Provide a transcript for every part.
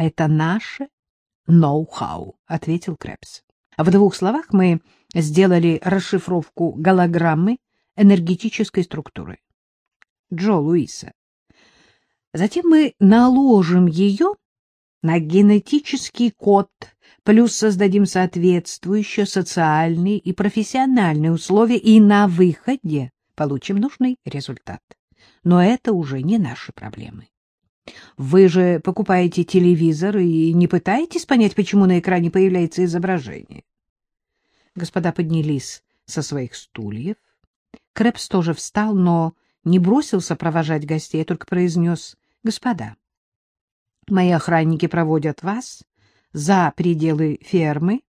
Это наше ноу-хау, — ответил Крэпс. В двух словах мы сделали расшифровку голограммы энергетической структуры. Джо Луиса. Затем мы наложим ее на генетический код, плюс создадим соответствующие социальные и профессиональные условия, и на выходе получим нужный результат. Но это уже не наши проблемы. Вы же покупаете телевизор и не пытаетесь понять, почему на экране появляется изображение. Господа поднялись со своих стульев. Крэпс тоже встал, но не бросился провожать гостей, а только произнес «Господа, мои охранники проводят вас за пределы фермы.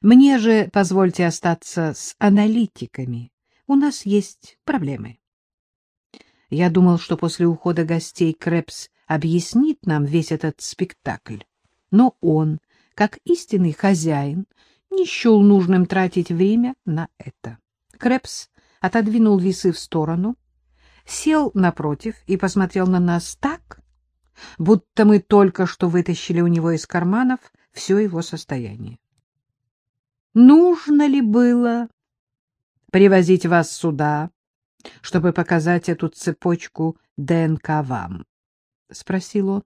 Мне же позвольте остаться с аналитиками. У нас есть проблемы». Я думал, что после ухода гостей Крэпс объяснит нам весь этот спектакль. Но он, как истинный хозяин, не счел нужным тратить время на это. Крэпс отодвинул весы в сторону, сел напротив и посмотрел на нас так, будто мы только что вытащили у него из карманов все его состояние. Нужно ли было привозить вас сюда, чтобы показать эту цепочку ДНК вам? — спросил он.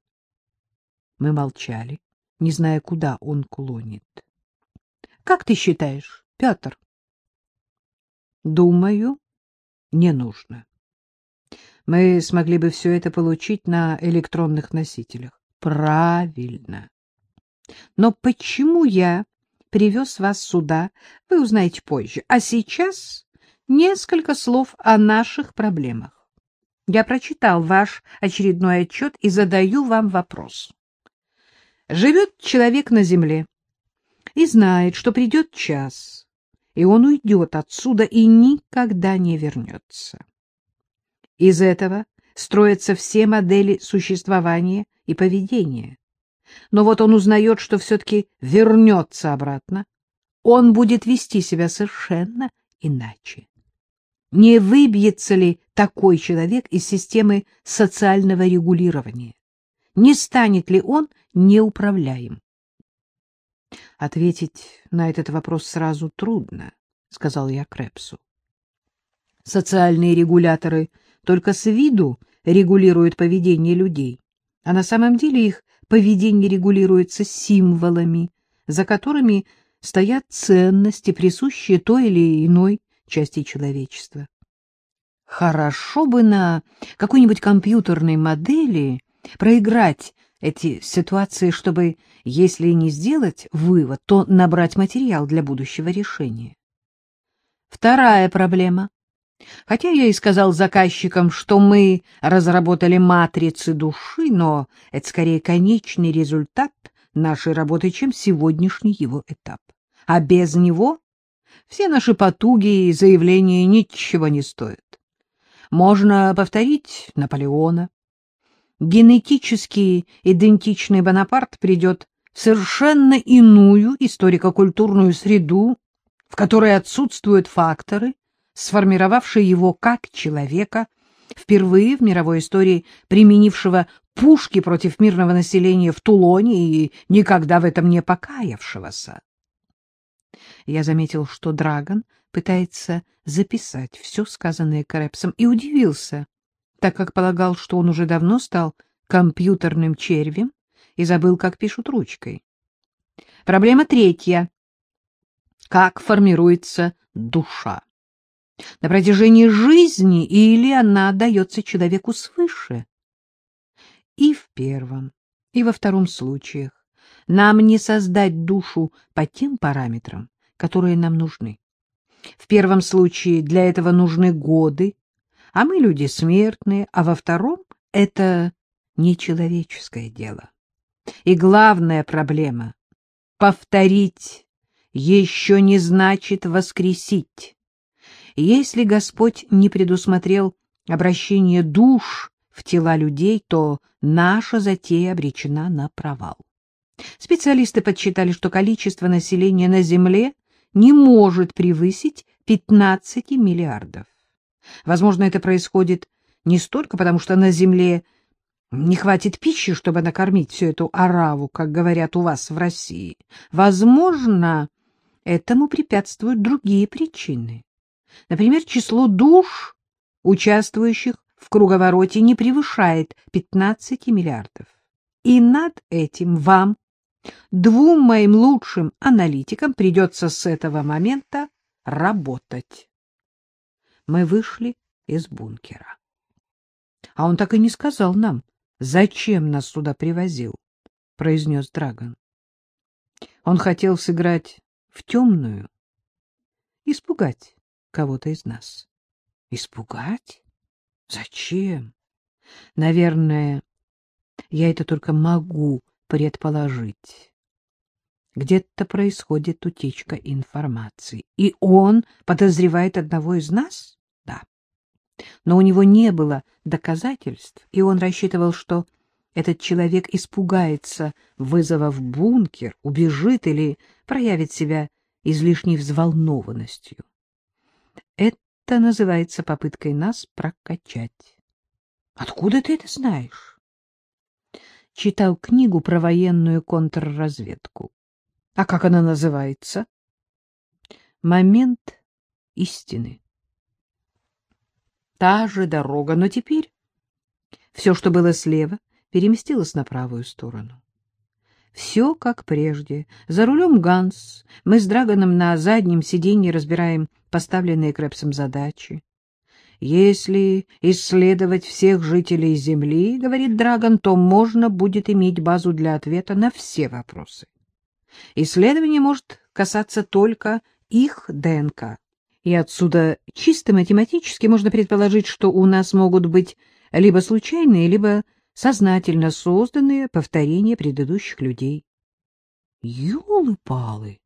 Мы молчали, не зная, куда он клонит. — Как ты считаешь, Петр? — Думаю, не нужно. Мы смогли бы все это получить на электронных носителях. Правильно. Но почему я привез вас сюда, вы узнаете позже. А сейчас несколько слов о наших проблемах. Я прочитал ваш очередной отчет и задаю вам вопрос. Живет человек на земле и знает, что придет час, и он уйдет отсюда и никогда не вернется. Из этого строятся все модели существования и поведения. Но вот он узнает, что все-таки вернется обратно, он будет вести себя совершенно иначе. Не выбьется ли такой человек из системы социального регулирования? Не станет ли он неуправляем? Ответить на этот вопрос сразу трудно, сказал я Крепсу. Социальные регуляторы только с виду регулируют поведение людей, а на самом деле их поведение регулируется символами, за которыми стоят ценности, присущие той или иной части человечества. Хорошо бы на какой-нибудь компьютерной модели проиграть эти ситуации, чтобы, если не сделать вывод, то набрать материал для будущего решения. Вторая проблема. Хотя я и сказал заказчикам, что мы разработали матрицы души, но это скорее конечный результат нашей работы, чем сегодняшний его этап. А без него все наши потуги и заявления ничего не стоят. Можно повторить Наполеона. Генетически идентичный Бонапарт придет в совершенно иную историко-культурную среду, в которой отсутствуют факторы, сформировавшие его как человека, впервые в мировой истории применившего пушки против мирного населения в Тулоне и никогда в этом не покаявшегося. Я заметил, что Драгон пытается записать все сказанное Крэпсом, и удивился, так как полагал, что он уже давно стал компьютерным червем и забыл, как пишут ручкой. Проблема третья. Как формируется душа? На протяжении жизни или она отдается человеку свыше? И в первом, и во втором случаях нам не создать душу по тем параметрам, которые нам нужны. В первом случае для этого нужны годы, а мы люди смертные, а во втором это нечеловеческое дело. И главная проблема — повторить еще не значит воскресить. Если Господь не предусмотрел обращение душ в тела людей, то наша затея обречена на провал. Специалисты подсчитали, что количество населения на Земле не может превысить 15 миллиардов. Возможно, это происходит не столько потому, что на Земле Не хватит пищи, чтобы накормить всю эту ораву, как говорят у вас в России. Возможно, этому препятствуют другие причины. Например, число душ, участвующих в круговороте, не превышает 15 миллиардов. И над этим вам, двум моим лучшим аналитикам, придется с этого момента работать. Мы вышли из бункера. А он так и не сказал нам, зачем нас сюда привозил, — произнес Драгон. Он хотел сыграть в темную, испугать кого-то из нас. Испугать? Зачем? Наверное, я это только могу предположить. Где-то происходит утечка информации, и он подозревает одного из нас? Да. Но у него не было доказательств, и он рассчитывал, что этот человек испугается вызова в бункер, убежит или проявит себя излишней взволнованностью. Это называется попыткой нас прокачать. Откуда ты это знаешь? Читал книгу про военную контрразведку. А как она называется? Момент истины. Та же дорога, но теперь все, что было слева, переместилось на правую сторону. Все как прежде. За рулем Ганс. Мы с Драгоном на заднем сиденье разбираем поставленные Крэпсом задачи. Если исследовать всех жителей Земли, говорит Драгон, то можно будет иметь базу для ответа на все вопросы. Исследование может касаться только их ДНК. И отсюда чисто математически можно предположить, что у нас могут быть либо случайные, либо сознательно созданные повторения предыдущих людей. — Юлы-палы! —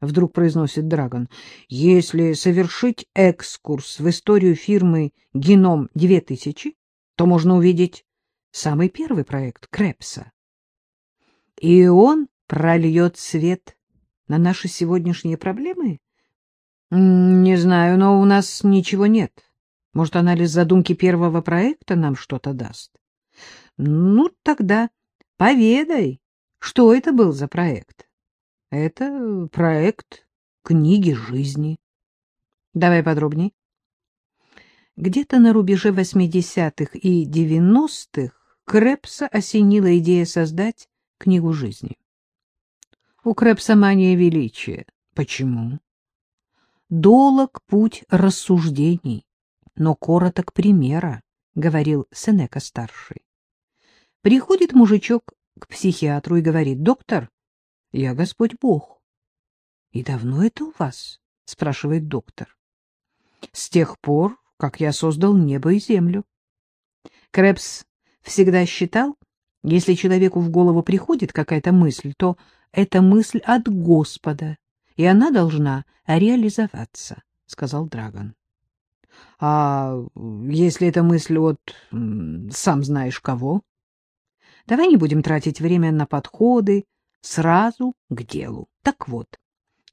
вдруг произносит Драгон. — Если совершить экскурс в историю фирмы «Геном-2000», то можно увидеть самый первый проект Крепса. И он прольет свет на наши сегодняшние проблемы? — Не знаю, но у нас ничего нет. Может, анализ задумки первого проекта нам что-то даст? — ну, тогда поведай, что это был за проект. Это проект книги жизни. Давай подробней. Где-то на рубеже 80-х и 90-х Крепса осенила идея создать книгу жизни. У Крепса мания величия. Почему? Долог путь рассуждений, но короток примера, говорил Сенека-старший. Приходит мужичок к психиатру и говорит, доктор, я Господь Бог. — И давно это у вас? — спрашивает доктор. — С тех пор, как я создал небо и землю. Крепс всегда считал, если человеку в голову приходит какая-то мысль, то это мысль от Господа, и она должна реализоваться, — сказал Драгон. — А если эта мысль от сам знаешь кого? Давай не будем тратить время на подходы, сразу к делу. Так вот,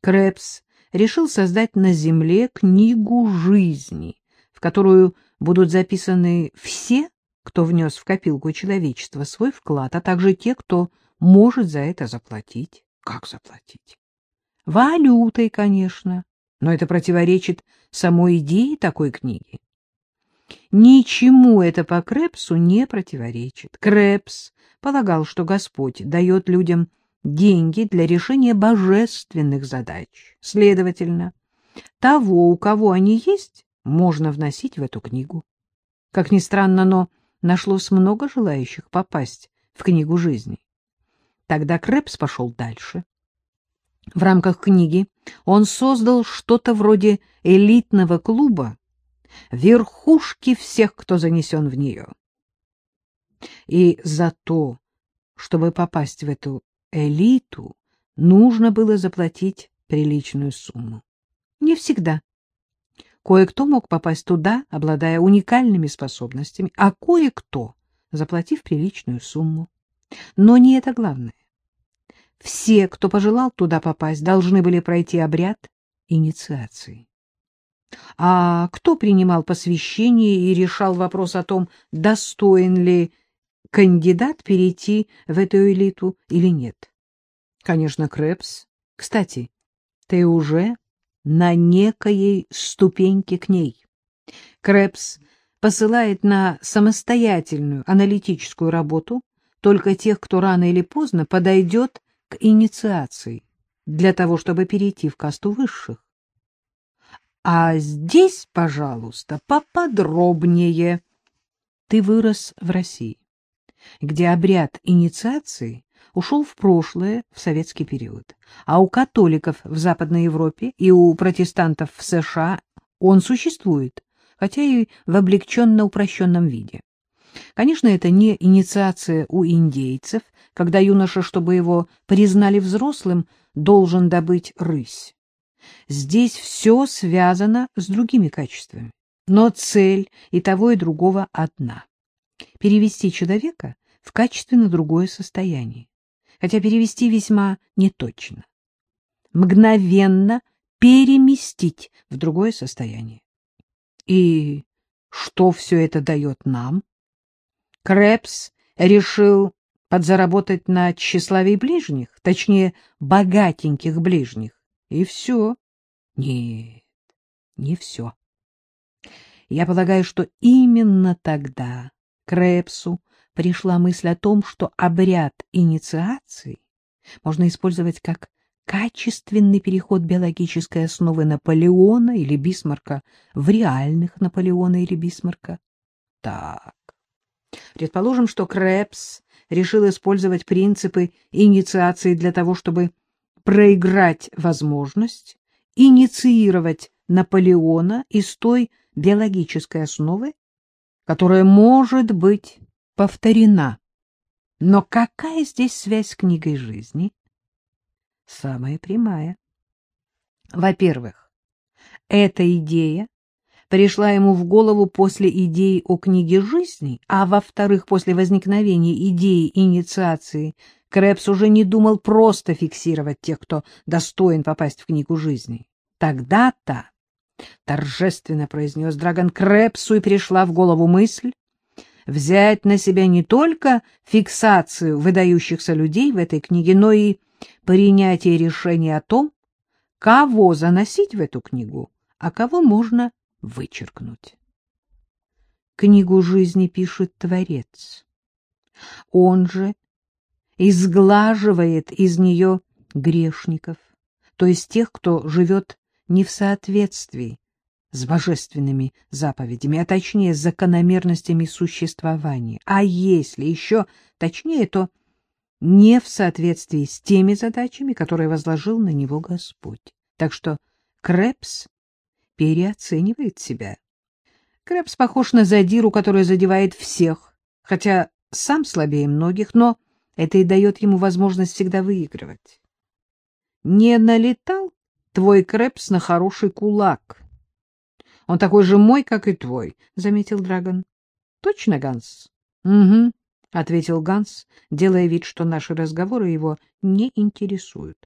Крэпс решил создать на Земле книгу жизни, в которую будут записаны все, кто внес в копилку человечества свой вклад, а также те, кто может за это заплатить. Как заплатить? Валютой, конечно, но это противоречит самой идее такой книги. Ничему это по Крепсу не противоречит. Крепс полагал, что Господь дает людям деньги для решения божественных задач. Следовательно, того, у кого они есть, можно вносить в эту книгу. Как ни странно, но нашлось много желающих попасть в книгу жизни. Тогда Крепс пошел дальше. В рамках книги он создал что-то вроде элитного клуба, верхушки всех, кто занесен в нее. И за то, чтобы попасть в эту элиту, нужно было заплатить приличную сумму. Не всегда. Кое-кто мог попасть туда, обладая уникальными способностями, а кое-кто, заплатив приличную сумму. Но не это главное. Все, кто пожелал туда попасть, должны были пройти обряд инициации. А кто принимал посвящение и решал вопрос о том, достоин ли кандидат перейти в эту элиту или нет. Конечно, Крэпс. Кстати, ты уже на некоей ступеньке к ней. Крэпс посылает на самостоятельную аналитическую работу только тех, кто рано или поздно подойдет к инициации для того, чтобы перейти в касту высших. А здесь, пожалуйста, поподробнее. Ты вырос в России, где обряд инициации ушел в прошлое, в советский период, а у католиков в Западной Европе и у протестантов в США он существует, хотя и в облегченно упрощенном виде. Конечно, это не инициация у индейцев, когда юноша, чтобы его признали взрослым, должен добыть рысь. Здесь все связано с другими качествами, но цель и того, и другого одна — перевести человека в качественно другое состояние, хотя перевести весьма неточно. Мгновенно переместить в другое состояние. И что все это дает нам? Крэпс решил подзаработать на тщеславии ближних, точнее, богатеньких ближних. И все. Нет, не все. Я полагаю, что именно тогда Крэпсу пришла мысль о том, что обряд инициации можно использовать как качественный переход биологической основы Наполеона или Бисмарка в реальных Наполеона или Бисмарка. Так, предположим, что Крэпс решил использовать принципы инициации для того, чтобы проиграть возможность инициировать Наполеона из той биологической основы, которая может быть повторена. Но какая здесь связь с книгой жизни? Самая прямая. Во-первых, эта идея пришла ему в голову после идеи о книге жизни, а во-вторых, после возникновения идеи инициации Крэпс уже не думал просто фиксировать тех, кто достоин попасть в книгу жизни. Тогда-то, — торжественно произнес Драгон Крэпсу, и пришла в голову мысль взять на себя не только фиксацию выдающихся людей в этой книге, но и принятие решения о том, кого заносить в эту книгу, а кого можно вычеркнуть. Книгу жизни пишет Творец. Он же изглаживает из нее грешников, то есть тех, кто живет не в соответствии с божественными заповедями, а точнее с закономерностями существования. А если еще точнее, то не в соответствии с теми задачами, которые возложил на него Господь. Так что Крепс переоценивает себя. Крепс похож на задиру, который задевает всех, хотя сам слабее многих, но это и дает ему возможность всегда выигрывать. Не налетал твой Крепс на хороший кулак. Он такой же мой, как и твой, — заметил Драгон. — Точно, Ганс? — Угу, — ответил Ганс, делая вид, что наши разговоры его не интересуют.